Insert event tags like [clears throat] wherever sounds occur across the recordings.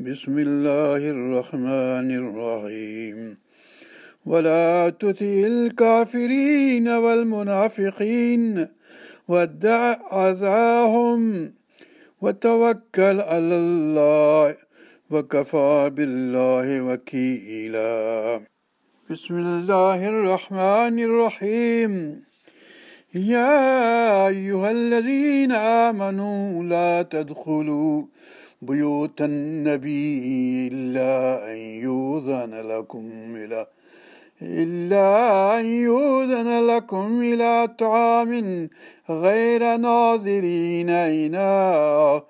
بسم الله الرحمن الرحيم. ولا تطع الكافرين والمنافقين ودع أذاهم وتوكل على الله وكفى بالله وكيلا. بسم الله الرحمن الرحيم. يا أيها الذين آمنوا لا تدخلوا بيوت النبي إلا أن يوذن لكم إلى إلا أن يوذن لكم إلى طعام غير ناظرين إناه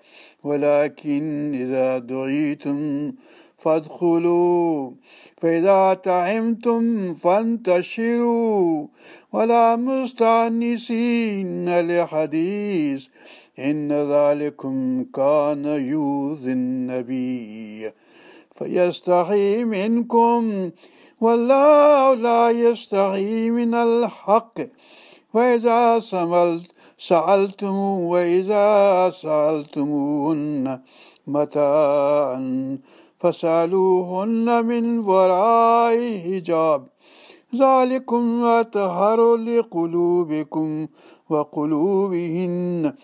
ولكن إذا دعيتم فادخلوا فإذا طعمتم فانتشروا. ولا مستعنسين لحديث إن ذلكم كان يؤذي النبي فيستحي منكم والله لا يستحي من الحق وإذا سملت سألتم وإذا سألتموهن متاعا فسألوهن من وراء حجاب ذلكم أطهر لقلوبكم وقلوبهن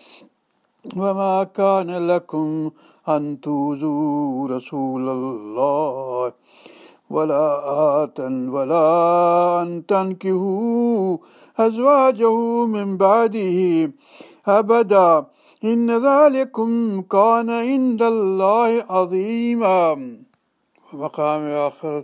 وما كان لكم أن توزوا رسول الله ولا آتا ولا أن تنكهوا أزواجه من بعده أبدا إن ذلكم كان عند الله عظيما. ومقام آخر.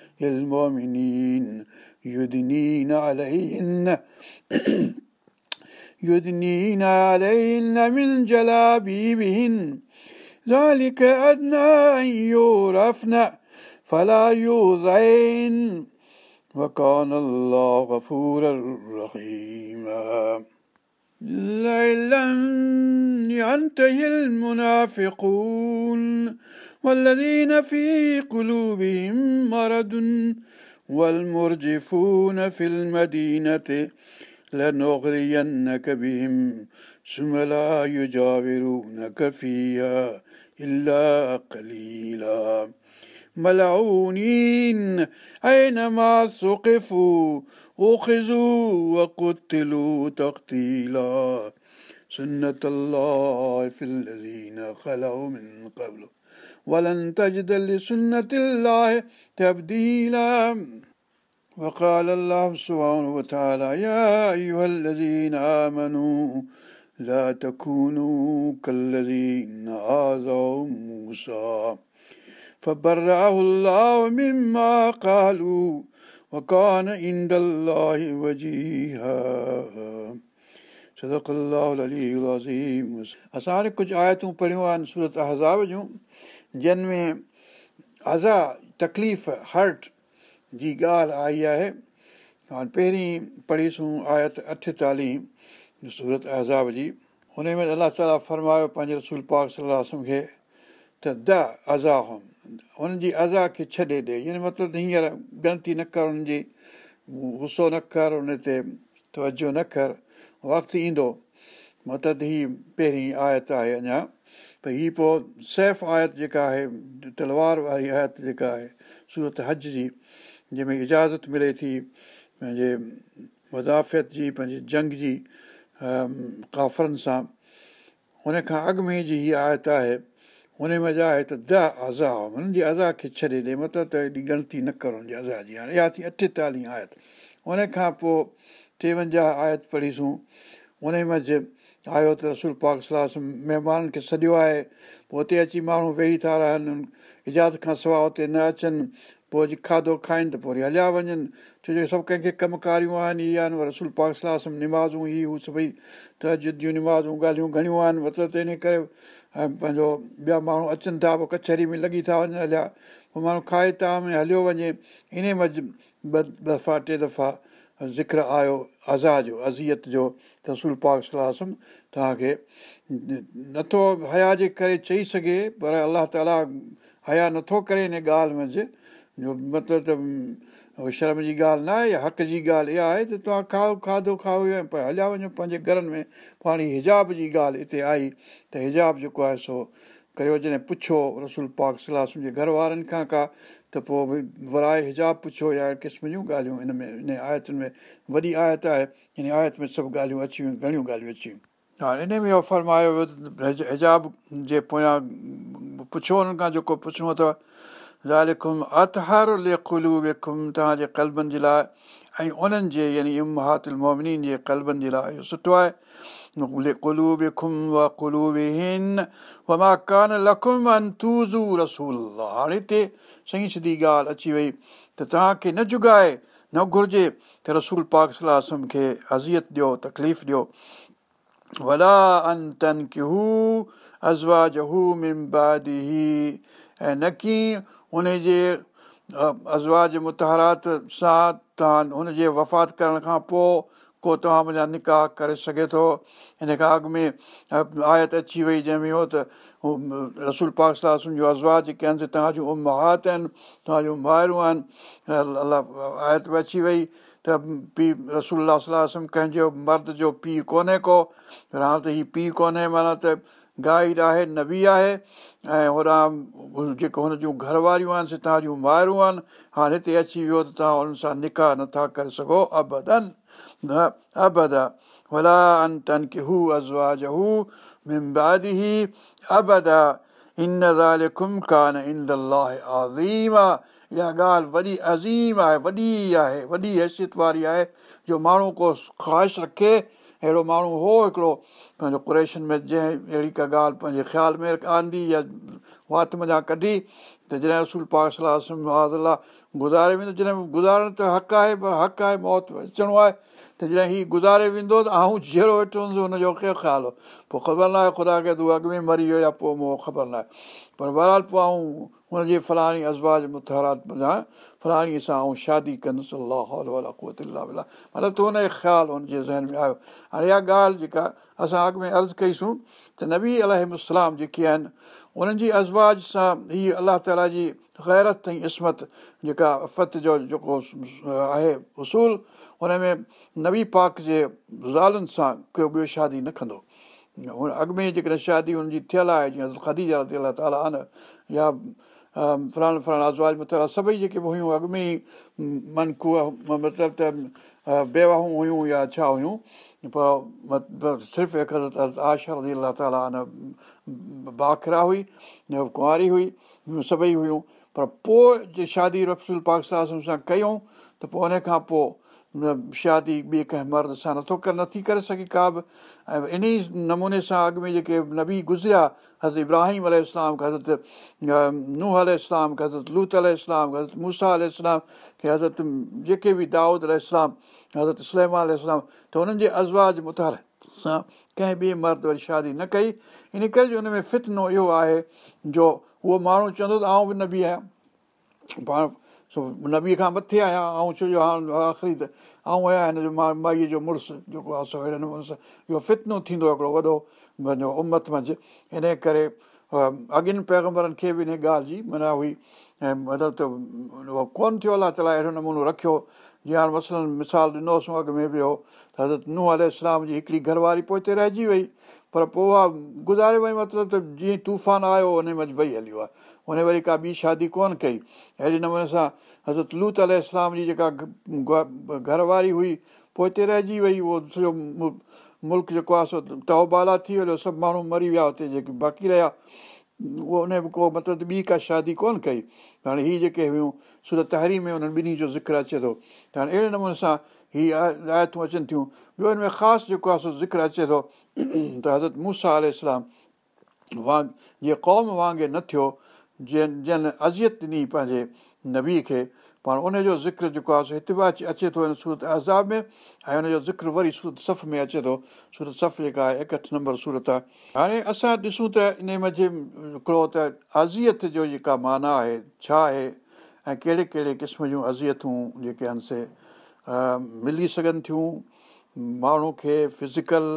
المؤمنين يدنين عليهن [clears throat] يدنين عليهن من جلابيبهن. ذلك أدنى أن يورفن فلا يوضعين وكان الله غفورا رحيما. لن ينتهي المنافقون. والذين في قلوبهم مرض والمرجفون في المدينة لنغرينك بهم ثم لا يجاورونك فيها إلا قليلا. ملعونين أينما ثقفوا أخذوا وقتلوا تقتيلا. سنة الله في الذين خلوا من قبل. ولن تجد لسنة الله تبديلا. وقال الله سبحانه وتعالى يا أيها الذين آمنوا لا تكونوا كالذين آذوا موسى. فبرأه الله مما قالوا وكان عند الله وجيها. هاڻي ڪجهه آيتون پڙهيون آهن سورت عذاب جون جنهن ۾ ازا تڪليف هرٽ جي ڳالهه آئي آهي. هاڻي پهرين پڙهيسون آيت اٺيتاليهه سورت عذاب جي. هن ۾ الله تالا فرمايو پنهنجي رسول پاڪ صلاح کي ته دي ازا هم. هنن جي ازا کي ڇڏي ڏي. يعني مطلب هينئر غلطي نه ڪر هنن جي غصو نه ڪر هن تي توجو نه ڪر وقت ايندو مطلب هيءَ پهرين آيت آهي اڃا ڀئي هيءَ پوءِ سيف آيت جيڪا آهي تلوار واري آيت جيڪا آهي سورت هج جي جنهن ۾ اجازت ملي ٿي پنهنجي مدافعت جي پنهنجي جنگ جي ڪافرن سان هن کان اڳ ۾ جي هيءَ آيت آهي هن ۾ جا آهي ته دي ازا هنن جي ازا کي ڇڏي ڏي مطلب ته هيڏي ڳڻتي نه ڪر هن جي ازا جي هاڻي اها ٿي اٺيتاليهه آيت هن کان پوءِ ٽيونجاهه آيت پڙهيسون. ان منجهه آيو ته رسول پاڪ صلاح مهمانن کي سڄو آهي. پوءِ هتي اچي ماڻهو ويهي ٿا رهن. اجازت کان سواءِ هتي نه اچن. پوءِ اڄ کاڌو کائين ته پوءِ وري هليا وڃن. ڇو جو سڀ ڪنهن کي ڪمڪاريون آهن اهي آهن. رسول پاڪ صلاح نمازون هي هو سڀئي ته جون نمازون ڳالهيون گهڻيون آهن. مطلب ته ان ڪري ۽ پنهنجو ٻيا ماڻهو اچن ٿا پوءِ ڪچهري ۾ لڳي ٿا وڃن هليا. پوءِ ماڻهو کائي ٿا ۾ هليو وڃي. ان منجهه ٻه دفعا ٽي دفعا ذڪر آيو ازا جو اذيت جو رسول پاڪ صلاح توهان کي نٿو هيا جي ڪري چئي سگهي پر الله تالا هيا نٿو ڪري هن ڳالهه منجهه. جو مطلب ته شرم جي ڳالهه نه آهي يا حق جي ڳالهه اها آهي ته توهان کائو کاڌو کائو ۽ پر هليا وڃو پنهنجي گهرن ۾ پاڻي هجاب جي ڳالهه هتي آئي ته هجاب جيڪو آهي سو ڪريو جڏهن پڇو رسول پاڪ صلاح جي گهر وارن کان ڪا ته پوءِ ڀئي ورائي هجاب پڇو يا قسم جون ڳالهيون هن ۾ ان آيتن ۾. وڏي آيت آهي هن آيت ۾ سڀ ڳالهيون اچي ويون گهڻيون ڳالهيون اچي ويون. ها ان ۾ اهو فرمايو ويو ته هجاب جي پويان پڇو هنن کان جيڪو پڇڻو اٿو زالکم اتهر لکلو ويکم توهان جي ڪلبن جي لاءِ ۽ انهن جي يعني امهاتل مومن جي ڪلبن جي لاءِ اهو سٺو آهي ڪلو بيکم و ڪلو هن وما ڪانه لکم رسول هاڻي هتي صحيح سڌي ڳالهه اچي وئي ته توهان کي نه جگائي نه گهرجي ته رسول پاڪ صلاح کي اذيت ڏيو تڪليف ڏيو ولا ان ممبادي ۽ نه ڪه ان جي ازواج متهرات سان توهان هن جي وفات ڪرڻ کان پوءِ ڪو توهان منهنجا نڪاح ڪري سگهي ٿو. هن کان اڳ ۾ آيت اچي وئي جنهن ۾ هو ته رسول پاڪ صلاح جو ازواج جيڪي آهن توهان جون امهات آهن توهان جون مائرون آهن الله آيت به اچي وئي ته پيءُ رسول صلاح ڪنهن جو مرد جو پيءُ ڪونهي ڪو. هاڻي ته هيءُ پيءُ ڪونهي معنيٰ ته گائيڊ آهي نبي آهي ۽ هوڏان جيڪو هن جون گهر واريون آهن توهان جون مائرون آهن هاڻي هتي اچي ويو ته توهان هنن سان نڪاح نٿا ڪري سگهو ابدن. نه ابدا. ولا ان تن ڪه هو ازواج هو ممبادي ابدا. ان زالڪم ڪانه ان عظيم. آهي اها ڳالهه وڏي عظيم آهي وڏي آهي وڏي حيثيت واري آهي جو ماڻهو ڪو خواهش رکي اهڙو ماڻهو هو هڪڙو پنهنجو ڪريشن ۾ جنهن اهڙي ڪا ڳالهه پنهنجي خيال ۾ آندي يا وات مڃان ڪڍي ته جڏهن رسول پاڪ صلاح گذاري ويندو جڏهن گذارڻ ته حق آهي پر حق آهي موت اچڻو آهي ته جڏهن هيءُ گذاري ويندو ته آئون جهڙو ويٺو هوندو هن جو ڪهڙو خيال هو پوءِ خبر نه آهي خدا کي تون اڳ ۾ مري ويو يا پوءِ مون خبر نه آهي پر بهرحال پوءِ آئون هن جي فلاڻي ازواج مٿارات فلاڻيءَ سان آئون شادي ڪندس الله مطلب ته هن جو خيال هن جي ذهن ۾ آيو هاڻي اها ڳالهه جيڪا اسان اڳ ۾ عرض ڪئيسون ته نبي الارم جيڪي آهن انهن جي ازواج سان هيءَ الله تالا جي غيرت ۽ عصمت جيڪا افت جو جيڪو آهي اصول هن ۾ نبي پاڪ جي زالن سان ڪو ٻيو شادي نه ڪندو هن اڳ ۾ جيڪڏهن شادي هن جي ٿيل آهي جيئن خديجا تالا آهن يا فلاڻي فلاڻا ازواج مطلب سڀئي جيڪي به هيون اڳ ۾ ئي منڪو مطلب ته بيواهون هيون يا ڇا هيون پر صرف هڪ حضرت آشا رزي الا تالا باکرا هئي ڪنواري هئي سڀئي هيون پر پوءِ جي شادي رفسول پاڪ سان ڪيون ته پوءِ هن کان پوءِ شادي ٻئي ڪنهن مرد سان نٿو ڪر نٿي ڪري سگهي ڪا به. ۽ ان ئي نموني سان اڳ ۾ جيڪي نبي گذريا حضرت ابراهيم ال اسلام حضرت ننهن ال اسلام حضرت لوت ال اسلام حضرت موسيٰ ال اسلام کي حضرت جيڪي به دائود ال اسلام حضرت سليما ال اسلام ته هنن جي ازواج متار سان ڪنهن ٻئي مرد وري شادي نه ڪئي. ان ڪري جو هن ۾ فتنو اهو آهي جو اهو ماڻهو چوندو ته آئون به نه به آهيان. پاڻ نبيءَ کان مٿي آهيان ۽ ڇو جو هاڻي آخري ته آئون آهيان هن جو مان مائيءَ جو مڙس جيڪو آهي سو اهڙي نموني سان اهو فتنو ٿيندو هڪڙو وڏو پنهنجو امت منجهه ان ڪري اڳن پيگمبرن کي به ان ڳالهه جي معنيٰ هئي ۽ مطلب ته اهو ڪونه ٿيو الله تالا اهڙو نمونو رکيو جيئن هاڻي مسئلن مثال ڏنوسين اڳ ۾ به هو ته حضرت ننهن ال اسلام جي هڪڙي گهرواري پوءِ هتي رهجي وئي پر پوءِ اها گذاري وئي مطلب ته جيئن طوفان آيو ان منجهه ويهي هليو آهي هن وري ڪا ٻي شادي ڪونه ڪئي. اهڙي نموني سان حضرت لوت ال جي جيڪا گهرواري هئي پوءِ هتي رهجي وئي اهو سڄو ملڪ جيڪو آهي سو توبالا ٿي ويو سڀ ماڻهو مري ويا هتي جيڪي باقي رهيا. اهو ان مطلب ٻي ڪا شادي ڪونه ڪئي. هاڻي هيءَ جيڪي هيون سورت تهري ۾ انهن ٻنهي جو ذڪر اچي ٿو. ته هاڻي اهڙي نموني سان هيءَ آيتون اچن ٿيون. ٻيو هن ۾ خاص جيڪو آهي سو ذڪر اچي ٿو [clears throat] ته حضرت موسيٰ وانگ جيئن قوم وانگر نه ٿيو جيئن جن اذيت ڏني پنهنجي نبي کي. پاڻ ان جو ذڪر جيڪو آهي هتي به اچي اچي ٿو هن سورت عذاب ۾۽ هن جو ذڪر وري سورت سف ۾ اچي ٿو. سورت سف جيڪا آهي ايڪهٺ نمبر سورت آهي. هاڻي اسان ڏسون ته ان مزي هڪڙو ته اذيت جو جيڪا معنيٰ آهي ڇا آهي ۽ ڪهڙي ڪهڙي قسم جون ازيتون جيڪي آهن سي ملي سگهن ٿيون. ماڻهو کي فزيڪل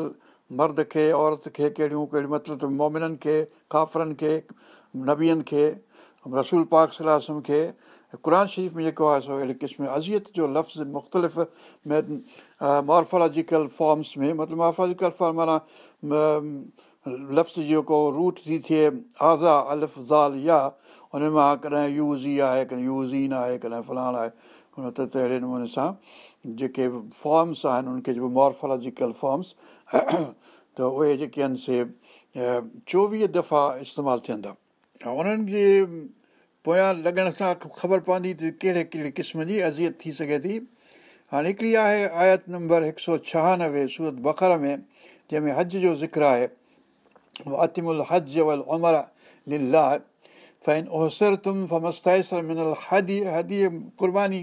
مرد کي عورت کي ڪهڙيون ڪهڙيون مطلب مومنن کي ڪافرن کي نبين کي رسول پاڪ صلاح کي قر شريف ۾ جيڪو آهي سو اهڙي قسم اذيت جو لفظ مختلف مارفولاجڪل فارمس ۾ مطلب مارفولاجڪل فارم معنيٰ لفظ جيڪو روٽ ٿي ٿئي آزا الف زال يا هن مان ڪڏهن يوز آهي ڪڏهن يوز ئي نه آهي ڪڏهن فلاڻ آهي ته اهڙي نموني سان جيڪي فارمس آهن ان کي چئبو مارفولاجڪل فارمس ته اهي جيڪي آهن سي چوويهه دفعا استعمال ٿين ٿا انهن جي پويان لڳڻ سان خبر پوندي ته ڪهڙي ڪهڙي قسم جي اذيت ٿي سگهي ٿي. هاڻي هڪڙي آهي آيت نمبر هڪ سؤ ڇهانوي سورت بڪر ۾ جنهن ۾ هج جو ذڪر آهي. اتمل هج ول عمر ليلا فين اوسر تم فمستائسر منل هدي هديءَ قرباني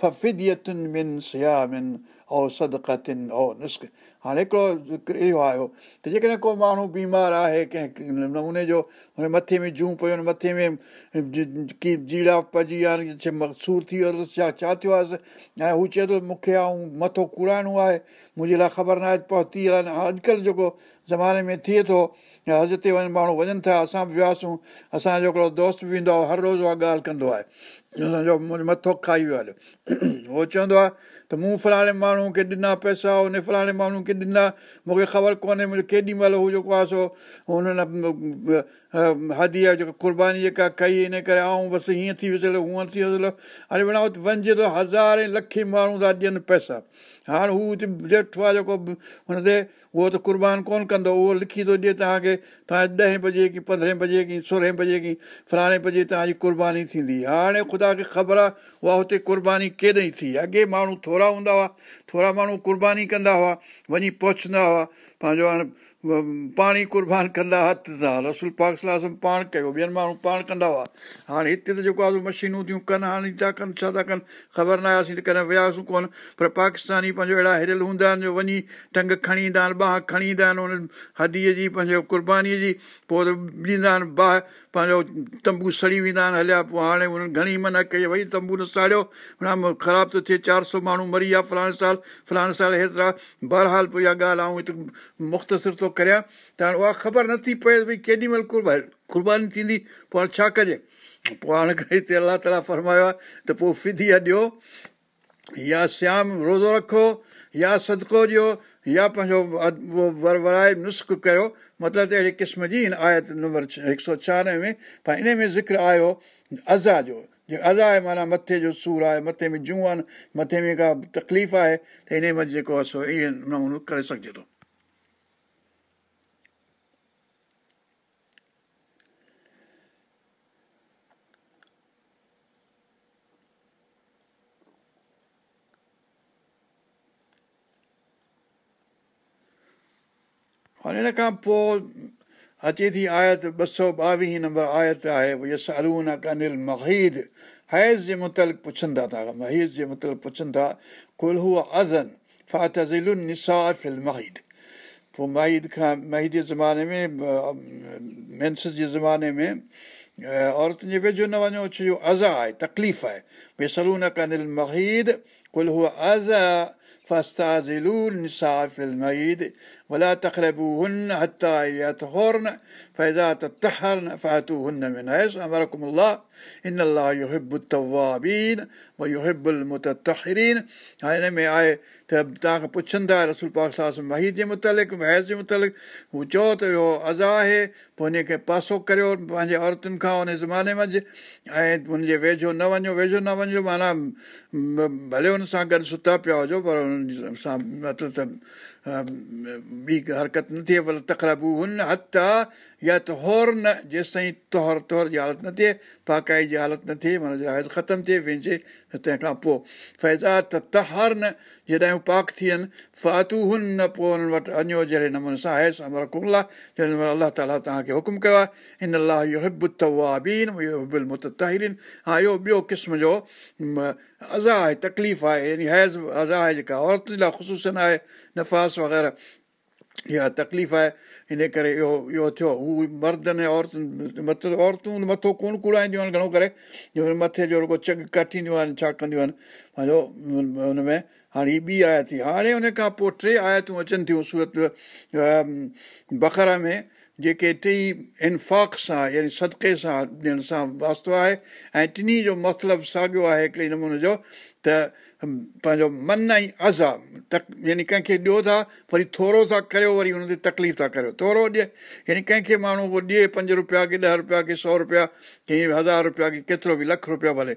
فديتن من او سدقتن او نسڪ هاڻي هڪڙو اهو آيو ته جيڪڏهن ڪو ماڻهو بيمار آهي ڪنهن نموني جو هن مٿي ۾ جون پيو مٿي ۾ ڪه جيڙا پئجي ويا سور ٿي ويو ڇا ڇا ٿيو آهي ۽ هو چئي ٿو مون کي ۽ مٿو ڪوڙائڻو آهي منهنجي لاءِ خبر نه آهي پهتي آهي اڄڪلهه جيڪو زماني ۾ ٿئي ٿو هج تي وڃي ماڻهو وڃن ٿا اسان به وياسين اسان جو هڪڙو دوست به ايندو آهي هر روز اها ڳالهه ڪندو آهي منهنجو مٿو کائي ويو هليو اهو چوندو آهي ته مون فلاڻي ماڻهو کي ڏنا پئسا ان فلاڻي ماڻهو کي ڏنا. مون کي خبر ڪونهي منهنجو ڪيڏي مهل هو جيڪو آهي سو هن هادي آهي جيڪو قرباني جيڪا ڪئي ان ڪري ۽ بس هيئن ٿي ويو هونئن ٿي ويو اري وڃان وڃجي ٿو هزاري لکي ماڻهو ٿا ڏين پئسا. هاڻي هو هتي آهي جيڪو هن تي اهو ته قربان ڪونه ڪندو اهو لکي ٿو ڏئي توهان کي توهان ڏهين بجي ڪه پندرهين بجي ڪه سورهين بجي ڪه فلاڻي بجي توهان جي قرباني ٿيندي. هاڻي خدا کي خبر آهي اها هتي قرباني ڪيڏانهن ٿي. اڳي ماڻهو ٿورا هوندا هئا ٿورا ماڻهو قرباني ڪندا هئا وڃي پهچندا هئا پنهنجو هاڻي پاڻي قربان ڪندا هٿ سان. رسول پاڪ صلاح پاڻ ڪيو ٻين ماڻهو پاڻ ڪندا هئا. هاڻي هتي ته جيڪو آهي مشينون ٿيون ڪن هاڻي ڇا ڪن ڇا ٿا ڪن خبر نه آياسين ته ڪڏهن وياسين ڪونه. پر پاڪستاني پنهنجو اهڙا هريل هوندا آهن جو وڃي ٽنگ کڻي ايندا آهن باهه کڻي ايندا آهن هن هديءَ جي پنهنجو قربانيءَ جي پوءِ ڏيندا آهن باهه پنهنجو تمبو سڙي ويندا آهن هليا پوءِ هاڻي هنن گهڻي منا ڪئي ڀئي تمبو نه ساڙيو خراب ٿو ٿئي چار سؤ ماڻهو مري ويا فلاڻي سال فلاڻي سال هيترا بهرحال پوءِ اها ڳالهه آئون هتي مختصر ٿو ڪريان ته هاڻي اها خبر نٿي پئي ڀئي ڪيڏي مهل ڪرباني ٿيندي پوءِ هاڻي ڇا ڪجي؟ پوءِ هاڻي هتي الله تالا فرمايو آهي ته پوءِ فڌي ڏيو يا شيام روزو رکو يا سدڪو ڏيو يا پنهنجو ور ورائي نسخ ڪيو مطلب ته اهڙي قسم جي هن آيت نمبر هڪ سؤ ڇهانوي ۾ پر ان ۾ ذڪر آيو ازا جو ازا آهي معنيٰ مٿي جو سور آهي مٿي ۾ جون آهن مٿي ۾ ڪا تڪليف آهي ته ان ۾ جيڪو آهي سو ائين نمونو ڪري سگهجي ٿو هاڻي هن کان پوءِ اچي ٿي آيت ٻه سؤ ٻاويهه نمبر آيت آهي ارون ڪنل مهيد هيز جي مطلق پڇن ٿا ٿا مهيز جي مطلق پڇن ٿا ڪل هوءَ ازن فاتل مهيد پوءِ مهيد کان مهيد جي زماني ۾ مينس جي زماني ۾ عورتن جي ويجهو نه وڃو ڇو جو ازا آهي تڪليف آهي. ڀئي سيلون ڪنل مهيد ڪل هوءَ از فستازلول نسافل مئيد ولا تقربوهن حتى يطهرن فإذا تطهرن فأتوهن من حيث أمركم الله إن الله يحب التوابين ويحب المتطهرين हाणे हिन में आहे त तव्हांखां पुछनि था रसूल पाक साहब वही जे मुतालिक़ हैज़ जे मुतालिक़ हू चओ त इहो अज़ा आहे पोइ हुनखे पासो करियो पंहिंजे औरतुनि खां हुन ज़माने मंझि ऐं हुनजे वेझो न वञो वेझो न वञो माना भले हुन सां गॾु सुता पिया हुजो पर हुन सां मतिलबु त ٻي حرڪت نه ٿئي ڀلي تڪرابو هن هٿ آهي يا ته هور نه جيس تائين توهر توهر جي حالت نه ٿئي پاڪائي جي حالت نه ٿئي معنيٰ هيز ختم ٿئي ويجهي تنهن کان پوءِ. فيزا ته تهار نه جڏهن هو پاڪ ٿين فاتو هن نه پوءِ هنن وٽ اڃو جهڙي نموني سان آهي امر ڪلا جهڙي نموني الله تالا توهان کي حڪم ڪيو آهي. هن الله اهو هب توابين اهو هبل متاهرين ها اهو ٻيو قسم جو ازا آهي تڪليف آهي يعني هيز ازا آهي جيڪا عورتن لاءِ خشوسن آهي نفاس وغيره اها تڪليف آهي هن ڪري اهو اهو ٿيو هو مردن ۽ عورتن مطلب عورتون مٿو ڪونه ڪوڙائينديون آهن گهڻو ڪري جو مٿي جو رڳو چگ ڪٽينديون آهن ڇا ڪنديون آهن پنهنجو هن ۾ هاڻي هيءَ ٻي آيا ٿي هاڻي هن کان پوءِ ٽي آيتون اچن ٿيون سورت بڪرا ۾ جيڪي ٽئي انفاق سان يعني صدقي سان ڏيڻ سان واستو آهي ۽ ٽنهي جو مطلب ساڳيو آهي هڪڙي نموني جو ته پنهنجو من ۽ ازا تڪ يعني ڪنهن کي ڏيو ٿا وري ٿورو ٿا ڪريو وري هن تي تڪليف ٿا ڪريو. ٿورو ڏئي يعني ڪنهن کي ماڻهو اهو ڏئي پنج رپيا ڪه ڏهه رپيا ڪه سؤ رپيا ڪه هزار رپيا ڪه ڪيترو به لک رپيا ڀلي.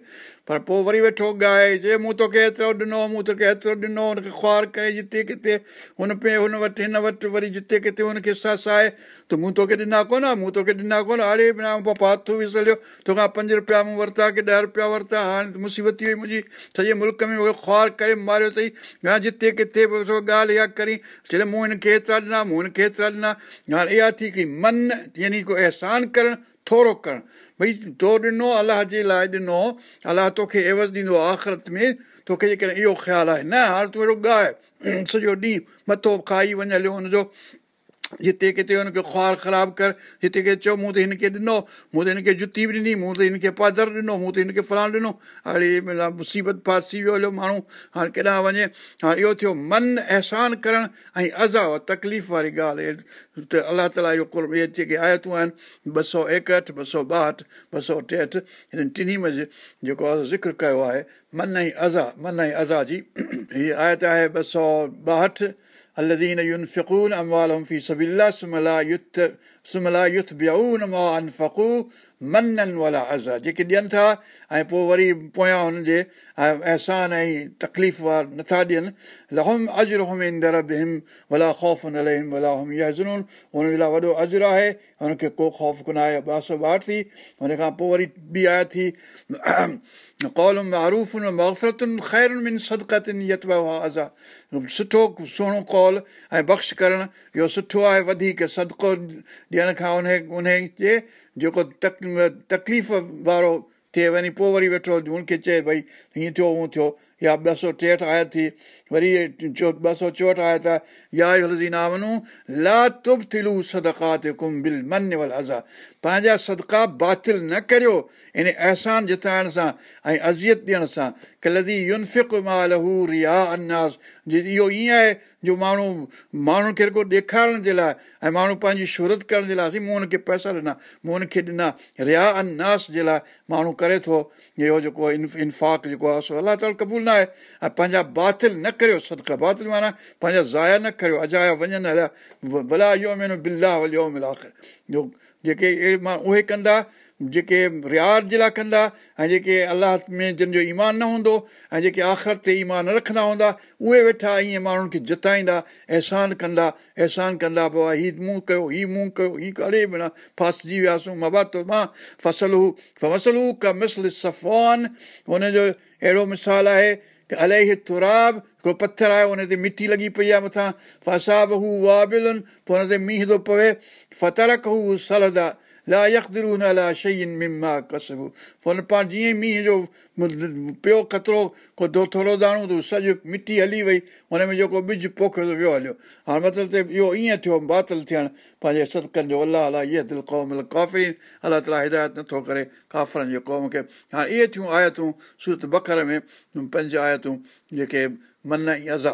پر پوءِ وري ويٺو ڳائي جي مون توکي ايترو ڏنو مون توکي ايترو ڏنو هن کي خوار ڪري جتي ڪٿي هن پي هن وٽ هن وٽ وري جتي ڪٿي هن کي سس آهي ته مون توکي ڏنا ڪونه مون توکي ڏنا ڪونه. اڙي بنا پپا هٿ وسليو توکان پنج رپيا مون ورتا ڪه ڏهه رپيا ورتا هاڻي مصيبت ٿي وئي منهنجي سڄي ملڪ ۾ خوار ڪري ماريو اٿئي. يا جتي ڪٿي به ڳالهه اها ڪري چئي مون هن کي ايترا ڏنا مون هن کي ايترا ڏنا. هاڻي اها ٿي هڪڙي من يعني ڪو احسان ڪرڻ ٿورو ڪرڻ. ڀئي تو ڏنو الله جي لاءِ ڏنو الله توکي عيوض ڏيندو آخرت ۾ توکي جيڪڏهن اهو خيال آهي. نه هاڻي تون اهڙو ڳائي [clears throat] سڄو ڏينهن مٿو کائي وڃ هليو هن جو جتي ڪٿي هن کي خوار خراب ڪر جتي ڪٿي چئو مون ته هن کي ڏنو مون ته هن کي جتي به ڏني مون ته هن کي پادر ڏنو مون ته هن کي فلاڻ ڏنو. هاڻي مصيبت ڦاسي ويو هليو ماڻهو هاڻي ڪيڏانهن وڃي هاڻي اهو ٿيو من احسان ڪرڻ ۽ ازا تڪليف واري ڳالهه. ته الله تالا اهو اهي جيڪي آيتون آهن ٻه سؤ ايڪهٺ ٻه سؤ ٻاهٺ ٻه سؤ ٽيهٺ هنن ٽنهي منجهه جيڪو آهي ذڪر ڪيو آهي من ۽ ازا من ۽ ازا جي [clears throat] هيءَ آيت آهي ٻه سؤ ٻاهٺ الذين ينفقون أموالهم في سبيل الله ثم لا يت سملا يوٿ بيونما مان انفڪو منن ولا ازا جيڪي ڏين ٿا ۽ پوءِ وري پويان هنن جي احسان ۽ تڪليف وار نٿا ڏين لوم اجمر هم ڀلا خوف لاءِ وڏو اجر آهي هن کي ڪو خوف ڪونه آهي ٻه سؤ ٻاهٺ ٿي هن کان پوءِ وري ٻي آيا ٿي ڪولن آروفن مفرتن خيرن ۾ سدڪتن يتا ازا سٺو سهڻو ڪول ۽ بخش ڪرڻ اهو سٺو آهي وڌيڪ سدڪو ڏيڻ کان ان ان جي جيڪو تڪ تڪليف وارو ٿئي وڃي پوءِ وري ويٺو هن کي چئي ڀئي هيئن ٿيو هونئن ٿيو يا ٻه سؤ ٽيهٺ آيت ٿي وري ٻه سؤ چوهٺ آيت آهي يا هلزي نا وڃون لا تب ٿلو سدڪا تي ڪم بل من ول ازا. پنهنجا سدڪا باطل نه ڪريو ان احسان جتائڻ سان ۽ اذيت ڏيڻ سان. ڪلدي ينفڪ مال هو ريا اناس اهو ائين آهي جو ماڻهو ماڻهن کي رڳو ڏيکارڻ جي لاءِ ۽ ماڻهو پنهنجي شورت ڪرڻ جي لاءِ مون هن کي پئسا ڏنا مون هن کي ڏنا. ريا اناس جي لاءِ ماڻهو ڪري ٿو. اهو جيڪو انفاق جيڪو آهي سو الله تالا قبول نه آهي ۽ پنهنجا باطل نه ڪريو سدڪا باطل معنيٰ پنهنجا زايا نه ڪريو. اجايا وڃن هليا ڀلا بلا وليو ملا جيڪي اهڙي ماڻهو اهي ڪندا جيڪي رياض جي لاءِ ڪندا ۽ جيڪي الله ۾ جن جو ايمان نه هوندو ۽ جيڪي آخر تي ايمان رکندا هوندا اهي ويٺا ائين ماڻهن کي جتائيندا احسان ڪندا احسان ڪندا پوءِ هيءُ مون ڪيو هيءُ مون ڪيو هيءُ ڪري بنا فاسجي وياسين مباتو مان فصل هو فصل هو ڪا مسل سفان هن جو اهڙو مثال آهي ڪه الاهي تراب هڪڙو پٿر آهي هن تي مٽي لڳي پئي آهي مٿان فساب هو وابلن پوءِ هن تي مينهن ٿو پوي فترڪ هو سلدا لا يڪدرو نه الا شين مما ڪسبو پاڻ جيئن مينهن جو پيو خطرو ڪو دو ٿورو داڻو ته سڄو مٽي هلي وئي هن ۾ جيڪو ٻج پوکيو ته ويو هليو هاڻي مطلب ته اهو ائين ٿيو باطل ٿيڻ پنهنجي سدڪن جو الله الله اها دل قوم ڪافرين الله تالا هدايت نٿو ڪري ڪافرن جي قوم کي هاڻي اهي ٿيون آيتون سورت بڪر ۾ پنج آيتون جيڪي من ۽ ازا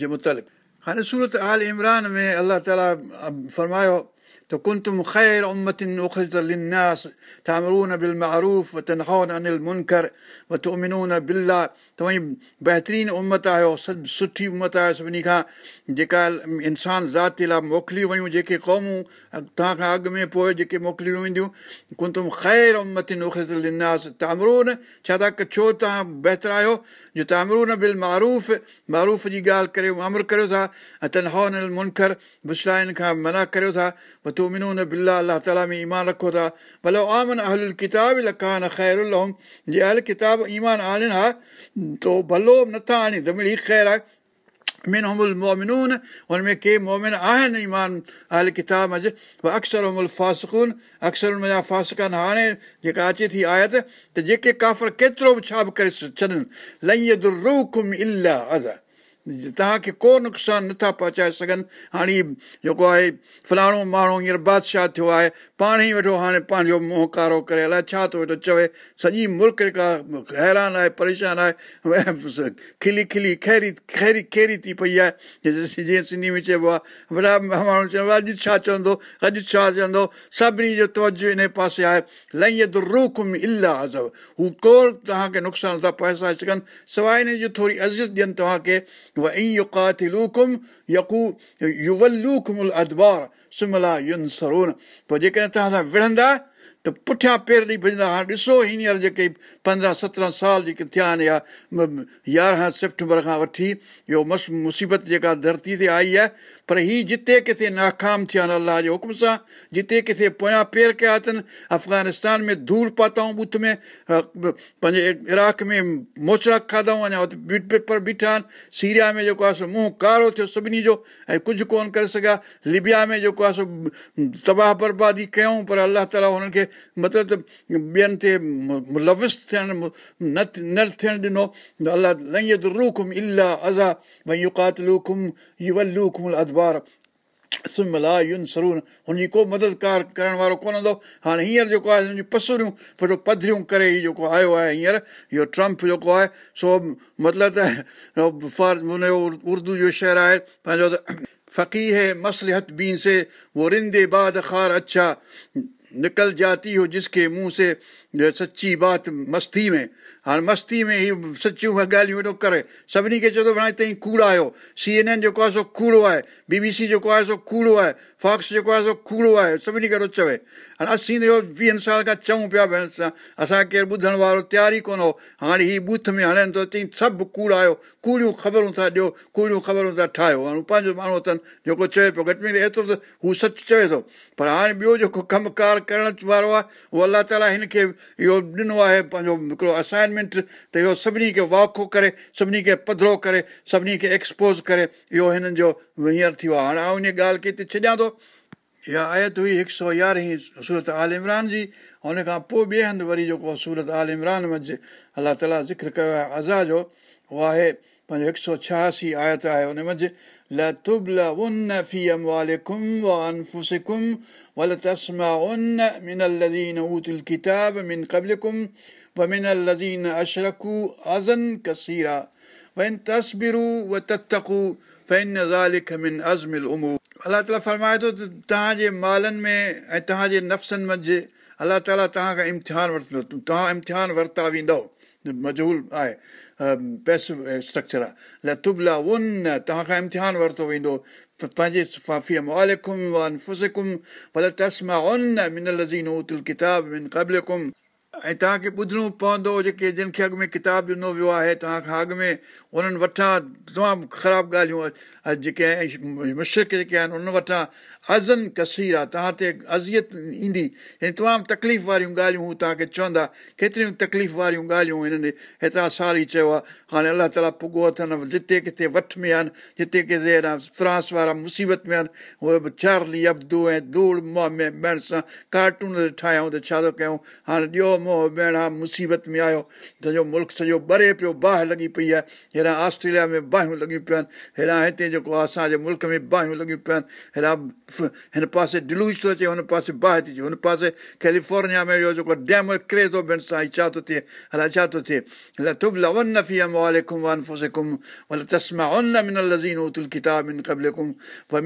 جي متالق هاڻي سورت آل عمران ۾ الله تالا فرمايو त कुंतुम ख़ैर उम्मतिन लिन्नास تعمرون بالمعروف وتنهون عن المنكر وتؤمنون بالله तव्हां बहितरीनु उमत आहियो सुठी उमत आहे सभिनी खां जेका इंसान ज़ाति लाइ मोकिलियूं वयूं जेके क़ौमूं तव्हां खां अॻु में पोइ जेके मोकिलियूं वेंदियूं कुन तुम ख़ैर उमतिन ॾिनास तामरून छा था छो तव्हां बहितर आहियो जो तामरून बिल मारूफ़ मारूफ़ जी ॻाल्हि करियो अमर करियो था ऐं तनहौन मुनखर बुशराइन खां मना करियो था تون منو نه بلا الله تالا ۾ ايمان رکو ٿا ڀلو جي ايمان آڻن ها تو ڀلو نٿا مومنون هن ۾ ڪي مومن آهن ايمان اهل ڪتاب اڄ اڪثر امل فاسڪون اڪثر هن جا فاسڪن هاڻي جيڪا اچي ٿي آيت ته جيڪي ڪافر ڪيترو به ڇا به ڪري ڇڏن توهان کي ڪو نقصان نٿا پهچائي سگهن هاڻي جيڪو آهي فلاڻو ماڻهو هينئر بادشاهه ٿيو آهي پاڻ ئي ويٺو هاڻي پنهنجو منهن ڪارو ڪري الائي ڇا ٿو ويٺو چوي سڄي ملڪ جيڪا حيران آهي پريشان آهي کلي کلي کيري کيري کيري ٿي پئي آهي جيئن سنڌي ۾ چئبو آهي وڏا ماڻهو چوندو اڄ ڇا چوندو اڄ ڇا چوندو سڀني جو توجو ان پاسي آهي لئي رک الاهه هو ڪو توهان کي نقصان ٿا پهچائي سگهن سواءِ ان جو ٿوري عزت ڏين توهان کي पोइ जेकॾहिं तव्हां सां विढ़ंदा ته پٺيان پير ڏيئي ڀڄندا هاڻي ڏسو هينئر جيڪي پندرهن سترهن سال جيڪي ٿيا آهن يا يارهن سيپٽمبر کان وٺي اهو مس مصيبت جيڪا ڌرتي تي آئي آهي پر هيءَ جتي ڪٿي ناڪام ٿيا آهن الله جي حڪم سان جتي ڪٿي پويان پير ڪيا اٿن افغانستان ۾ ڌول پاتائون بٿ ۾ پنهنجي عراق ۾ موچرا کاڌئون اڃا پيپر بيٺا آهن. سيريا ۾ جيڪو آهي سو منهن ڪارو ٿيو سڀني جو ۽ ڪجهه ڪونه ڪري سگهيا. لبيا ۾ جيڪو آهي سو تباهه بربادي ڪيون پر الله تالا هنن کي مطلب ته ٻين تي ملوث ٿيڻ نه ٿيڻ ڏنو ازا سملا ين سرون هن جي ڪو مددگار ڪرڻ وارو ڪونه هوندو. هاڻي هينئر جيڪو آهي هن جي پسريون پڌريون ڪري هيءُ جيڪو آيو آهي هينئر اهو ٽرمپ جيڪو آهي سو مطلب ته فار هن جو اردو جو شهر آهي پنهنجو ته فقي هي بين سي وو رندي بعد کار اڇا निकल जाती हो जिसके मुंह से सची बात मस्ती में هاڻي مستي ۾ هي سچيون ڳالهيون هيڏو ڪري. سڀني کي چئي ٿو هاڻي هتائين ڪوڙ آيو. سي اين اين جيڪو آهي سو ڪوڙو آهي. بي بي سي جيڪو آهي سو ڪوڙو آهي. فاڪس جيڪو آهي سو ڪوڙو آهي. سڀني کي ٿو چوي. هاڻي اسين ته اهو ويهن سال کان چئون پيا ڀيڻ سان اسان کي ڪير ٻڌڻ وارو تيار ئي ڪونه هو. هاڻي هيءَ بوٿ ۾ هڻن ٿو چئي سڀ ڪوڙ آيو. ڪوڙيون خبرون ٿا ڏيو ڪوڙيون خبرون ٿا ٺاهيو. هاڻي پنهنجو ماڻهو اٿن جيڪو چئي پيو گهٽ ۾ گهٽ ايترو ته هو سچ چوي ٿو. پر هاڻي ٻيو جيڪو ڪم ڪار ڪرڻ وارو آهي اهو الله تالا هن کي اهو ڏنو آهي پنهنجو هڪڙو اسائنمينٽ ته اهو سڀني کي واکو ڪري سڀني کي پڌرو ڪري سڀني کي ايڪسپوز ڪري اهو هنن جو هينئر ٿيو آهي. هاڻي آئون ان ڳالهه کي ڇڏيان ٿو. اها آيت هئي هڪ سؤ يارهين سورت آل عمران جي. هن کان پوءِ ٻئي هنڌ وري جيڪو سورت آل عمران منجهه الله تالا ذڪر ڪيو آهي ازا جو اهو آهي پنهنجو هڪ سؤ ڇهاسي آيت آهي ومن الذين أشركوا أذى كثيرا وإن تصبروا وتتقوا فإن ذلك من أزم الأمور अलाह ताला फरमाए थो त तव्हांजे मालनि में ऐं तव्हांजे नफ़्सनि मंझि अलाह ताला तव्हां खां इम्तिहान वरितो तव्हां इम्तिहान वरिता वेंदव मजहूल आहे पैसो स्ट्रक्चर आहे लतुबला उन तव्हां खां इम्तिहान वरितो वेंदो पंहिंजे फाफ़ीअ मालिकुम फुसिकुम भले तस्मा उन मिन लज़ीन उतुल किताब मिन क़बलकुम ۽ توهان کي ٻڌڻو پوندو جيڪي جن کي اڳ ۾ ڪتاب ڏنو ويو آهي توهان کان اڳ ۾ انهن وٽان تمام خراب ڳالهيون جيڪي مشڪ جيڪي آهن ان وٽان ازن ڪسير آهي توهان تي اذيت ايندي. ۽ تمام تڪليف واريون ڳالهيون هو توهان کي چوندا. ڪيتريون تڪليف واريون ڳالهيون هنن هيترا سال ئي چيو آهي هاڻي الله تالا پڳو اٿن جتي ڪٿي وٺ ۾ آهن جتي ڪٿي اهڙا فرانس وارا مصيبت ۾ آهن اهي به چارلي ابدو ۽ ڌوڙ ۾ ٻين سان ڪارٽون ٺاهيون ته ڇا ٿو ڪيون هاڻي ڏيو موهه ڀيڻ مصيبت ۾ آيو. سڄو ملڪ سڄو ٻري پيو باهه لڳي پئي آهي. هيڏا آسٽريليا ۾ باهيون لڳيون پيون آهن. هيڏا هتي جيڪو آهي اسان جي ملڪ ۾ باهيون لڳيون پيون آهن. هيڏا هن پاسي ڊلوج ٿو اچي هن پاسي باهه ٿي اچي. هن پاسي ڪيليفورنيا ۾ اهو جيڪو ڊيم ڪري ٿو ڀيڻ سائين ڇا ٿو ٿئي؟ الائي ڇا ٿو ٿئي؟ تب لون نفي واليڪم وانفسڪم ول تسما ان منل لزين اتل ڪتاب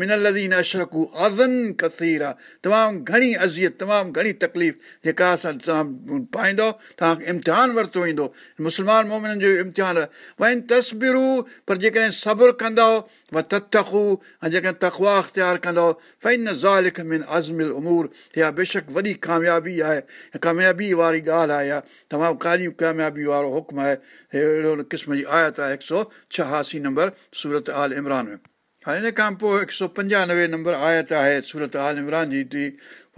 منل لزين اشرڪو ازن ڪسير. آهي تمام گهڻي اذيت تمام گهڻي تڪليف جيڪا اسان توهان پائيندو توهان کي امتحان ورتو ايندو. مسلمان مومنن جو امتحان وئن تسبرو پر جيڪڏهن صبر ڪندؤ و تتکو جيڪڏهن تکوا اختيار ڪندؤ فين زالڪ من ازمل امور. اها بيشڪ وڏي ڪاميابي آهي. ڪاميابي واري ڳالهه آهي. اها تمام ڪاڏي ڪاميابي وارو حڪم آهي. اهڙو قسم جي آيت آهي هڪ سؤ ڇهاسي نمبر سورت آل عمران ۾. هاڻي هن کان پوءِ هڪ سؤ پنجانوي نمبر آيت آهي سورت آل عمران جي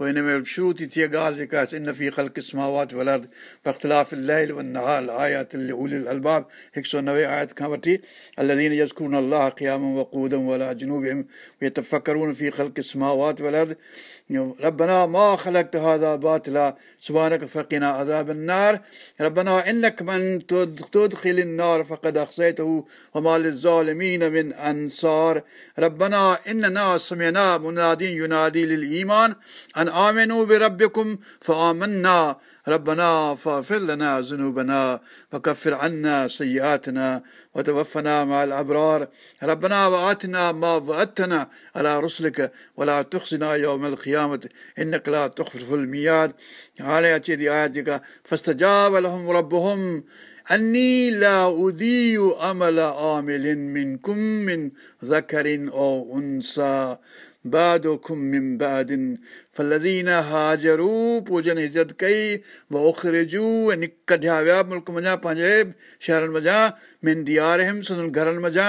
पोइ हिन में शुरू थी थिए ॻाल्हि जेका आहे नफ़ी ख़लक़िस्मावात वलर्द बख़्तिलाफ़ लैल व नहाल आयात उल अलबाब हिकु सौ नवे आयत खां वठी अलीन यज़कून अलाह क़याम वक़ूदम वला जनूब يتفكرون في خلق السماوات والأرض ربنا ما خلقت هذا باطلا سبحانك فقنا عذاب النار ربنا إنك من تدخل النار فقد أخزيته وما للظالمين من أنصار ربنا إننا سمعنا منادي ينادي للإيمان أن آمنوا بربكم فآمنا ربنا فاغفر لنا ذنوبنا وكفر عنا سيئاتنا وتوفنا مع الأبرار ربنا وآتنا ما وعدتنا على رسلك ولا تخزنا يوم القيامة إنك لا تخلف الميعاد हाणे अचे थी आया जेका فاستجاب لهم ربهم أني لا أضيع عمل عامل منكم من ذكر أو أنثى بعدكم من بعد فالذين هاجروا पोइ जन इज़त कई वोखरिजू ऐं कढिया विया मुल्क मञा पंहिंजे शहरनि मञा मिन दियारहिम संदन घरनि मञा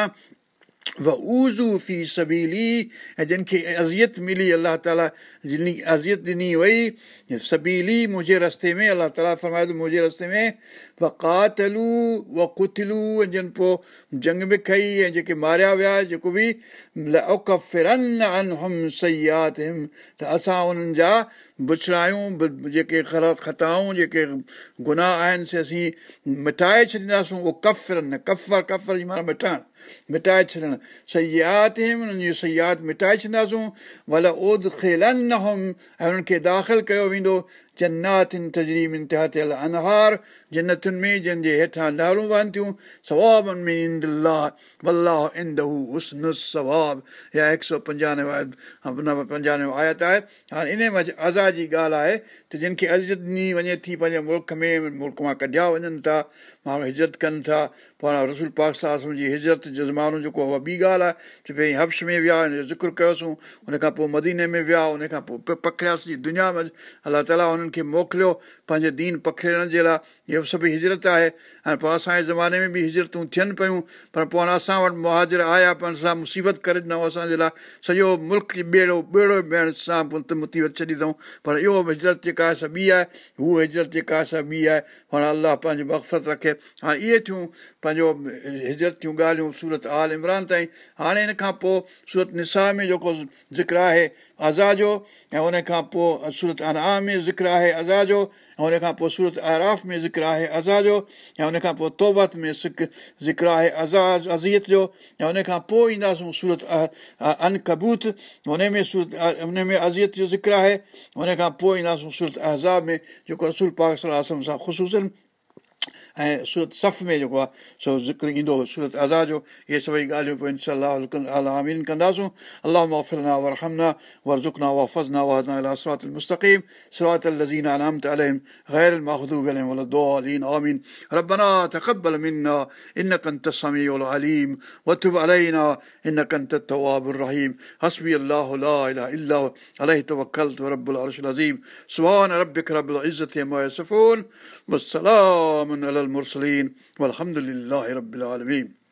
و ازو في سبيلي ۽ جن کي اذيت ملي الله تالا جن اذيت ڏني وئي سبيلي منهنجي رستي ۾ الله تالا فرمائي ٿو منهنجي رستي ۾ و ڪاتلو و ڪتلو ۽ جن پوءِ جنگ به ڪئي ۽ جيڪي ماريا ويا جيڪو به سيات هم ته اسان انهن جا بڇڙايون جيڪي خراب خطائون جيڪي گناهه آهن سي اسين مٽائي ڇڏينداسون اهو ڪفرن ڪفر ڪفر جي معنيٰ مٽائڻ مٽائي ڇڏڻ. سيات هنن جي سيات مٽائي ڇڏينداسون. ڀلا اود کيلن نه هئم ۽ هنن کي داخل ڪيو ويندو. جناتن تجريم انتها ٿيل انهار. جنتن ۾ جنهن جي هيٺان نارون وهن ٿيون ثوابن ۾ اندلا ولاهه اندهو هسن ثواب. اها هڪ سؤ پنجانوي پنجانوي آيت آهي. هاڻي ان ۾ ازا جي ڳالهه آهي ته جن کي عزت ڏني وڃي ٿي پنهنجي ملڪ ۾ ملڪ مان ڪڍيا وڃن ٿا ماڻهو هجرت ڪن ٿا پوءِ هاڻي رسول پاڪ ساهه جي هجرت جو زمانو جيڪو آهي اها ٻي ڳالهه آهي ته پهرين هبش ۾ ويا هن جو ذڪر ڪيوسين هن کان پوءِ مديني ۾ ويا هن کان پوءِ پکڙياسين دنيا ۾ الله تالا هنن کي موڪليو پنهنجي دين پکڙڻ جي لاءِ اهو سڀ هجرت آهي ۽ پوءِ اسان جي زماني ۾ به هجرتون ٿين پيون پر پوءِ هاڻي اسان وٽ مهاجر آيا پر اسان مصيبت ڪري ڏنو اسان جي لاءِ سڄو ملڪ ٻيڙو ٻيڙو ڀيڻ سان مصيبت ڇڏي اٿئون پر اهو هجرت جيڪا سا ٻي آهي هوءَ هجرت جيڪا سا ٻي آهي هاڻي الله پنهنجي مقفت رکي. هاڻي اهي ٿيون پنهنجو هجرت ٿيون ڳالهيون سورت آل عمران تائين. هاڻي هن کان پوءِ سورت نسا ۾ جيڪو ذڪر آهي ازا جو ۽ ان کان پوءِ سورت ۾ ذڪر آهي ازا جو ۽ ان کان پوءِ سورت آراف ۾ ذڪر آهي ازا جو ۽ ان کان پوءِ توبت ۾ ذڪر آهي ازا اذيت جو ۽ ان کان پوءِ اينداسون سورت ان ڪبوت هن ۾ ان ۾ اذيت جو ذڪر آهي ان کان پوءِ اينداسون سورت اهزاب ۾ جيڪو رسول پاڪ صلاح سان خشوسن ऐं सूरत सफ़ में जेको आहे सो ज़िक्र ईंदो सूरत अज़ा जो इहे सभई ॻाल्हियूं पोइ इनशा आमीन कंदासूं अलाह वफ़लना वरहमना वरज़ुकना वफ़ज़ना वहदना अला सरात المستقيم صراط الذين أنعمت عليهم غير المغضوب عليهم ولا الضالين آمين ربنا تقبل منا إنك أنت السميع العليم وتب علينا إنك أنت التواب الرحيم حسبي الله لا إله إلا هو عليه توكلت ورب العرش العظيم سبحان ربك رب العزة ما يصفون والسلام على المرسلين والحمد لله رب العالمين.